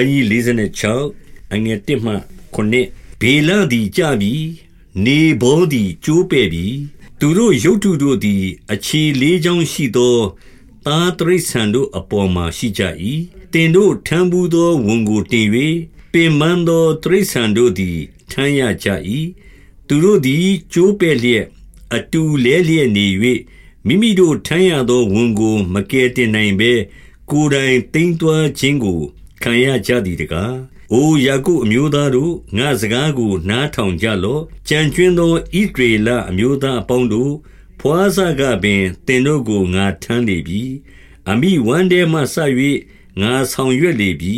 န်းကြီး46အငယ်1မှ9ဘေလသည်ကြပြီနေဘောသည်ကျိုးပဲ့ပြီသူတို့ရုတ်တုတို့သည် အခြေလေးချောင်းရှိသောသားတရိษံတို့အပေါ်မှာရှိကြ၏တင်တို့ထမ်းဘူးသောဝန်ကိုတင်၍ပင်မန်းသောတရိษံတို့သည်ထမ်းရကြ၏သူတို့သည်ကျိုးပဲ့လျက်အတူလဲလျက်နေ၍မိမိတို့ထမ်းရသောဝန်ကို မကယ်တင်နိုင်ဘဲကိုယ်တိုင်တိမ်သွာခြင်းကို ခံရကြသည်တကားအိုယာကုအမျိုးသားတို့ငါစကားကိုနားထောင်ကြလော့ကြံကျွင်းသောဣဒရေလအမျိုးသားအပေါင်းတို့ဖွာစကပင်တင်တို့ကိုငါထမ်းလေပြီအမိဝမ်းထဲမှဆ၍ငါဆောင်ရွက်လေပြီ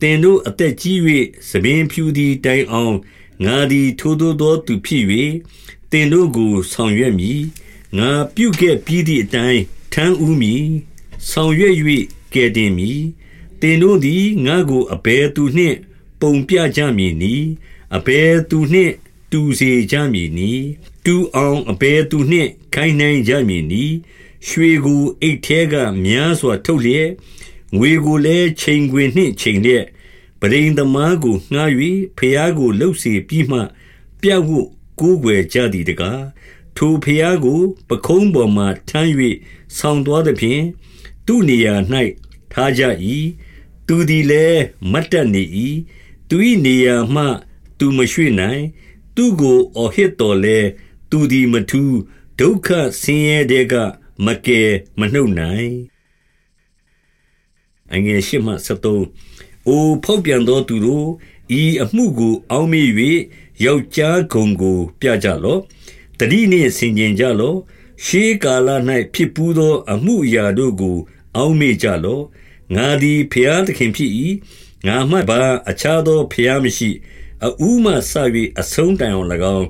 တင်တို့အသက်ကြီး၍သပင်ဖြူသည်တိုင်အောင်ငါသည်ထိုသို့သောသူဖြစ်၍တင်တို့ကိုဆောင်ရွက်မည်ငါပြုခဲ့ပြီးသည့်အတိုင်းထမ်းဦးမည်ဆောင်ရွက်၍ကယ်တင်မည် တင်တို့သည်ငါကို အဘယ်သူနှင့် ပုံပြကြမည်နီအဘယ်သူနှင့် တူစေကြမည်နီတူအောင် အဘယ်သူနှင့် ခိုင်းနိုင်ကြမည်နီရွှေကို အိတ်ထဲက များစွာထုတ်လျက် ငွေကိုလည်း ချိန်ခွင်နှင့် ချိန်လျက်ပရိန်သမားကို ငှား၍ဖျားကိုလှုပ်စေပြီးမှ ပြတ်ဝတ်ကိုးကွယ်ကြသည်တကား ထိုဖျားကို ပခုံးပေါ်မှထမ်း၍ဆောင်းသွားသဖြင့် သူ့နေရာ၌ထားကြ၏ သူသည်လည်းမတ်တက်နေ၏သူ၏နေရာမှ သူမရွှေ့နိုင် သူကိုအော်ဟစ်တော်လဲသူသည်မထူးဒုက္ခဆင်းရဲတဲ့ကမကယ်မနှုတ်နိုင်အငယ်ရှိမှ73အိုဖောက်ပြန်သောသူတို့ဤအမှုကိုအောင်းမိ၍ယောက်ျားဂုံကို ပြကြလော့တတိနှင့်ဆင်ခြင်ကြလော့ရှေးကာလ၌ဖြစ်ပူးသော အမှုအရာတို့ကို အောင်းမေ့ကြလော့ ငါသည်ဖျားသခင်ဖြစ်၏ငါမှဘာအခြားသောဖျားမရှိအူးမှဆ၍အဆုံးတိုင်အောင်၎င်း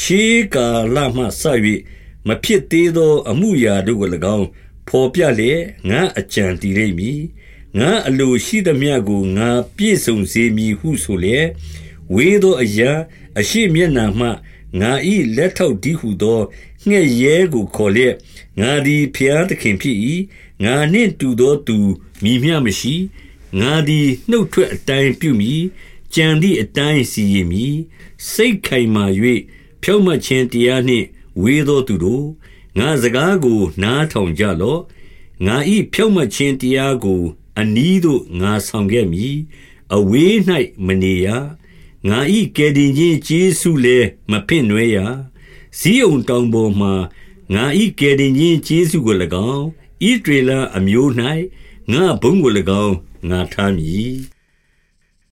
ရှေးကာလမှဆ၍မဖြစ်သေးသော အမှုရာတို့ကို၎င်းဖော်ပြလျက်ငါအကြံတည်လိမ့်မည်ငါအလိုရှိသမျှကိုငါပြည့်စုံစေမည်ဟုဆိုလျက်ဝေသောအရာအရှိမျက်နာမှငါ၏လက်ထောက်ဒီဟုသောငှက်ရဲကိုခေါ်လျက်ငါသည်ဖျားသခင်ဖြစ်၏ ငါနှင့်တူသောသူမိမျှမရှိငါသည်နှုတ်ထွက်အတိုင်းပြုမည်ကြံသည့်အတိုင်းစီရင်မည်စိတ်ခိုင်မာ၍ဖြောင့်မတ်ခြင်းတရားနှင့်ဝေသောသူတို့ငါစကားကို နားထောင်ကြလော့ငါ၏ဖြောင့်မတ်ခြင်းတရားကို အနီးသို့ငါဆောင်ခဲ့မည်အဝေး၌မနေရငါ၏ကယ်တင်ခြင်းကျေးဇူးလည်းမဖင့်နွယ်ရဇီးုံတောင်ပေါ်မှငါ၏ကယ်တင်ခြင်းကျေးဇူးကို၎င်း ဣဒရေလအမျိုး၌ငါဘုံကို၎င်းငါထားမည်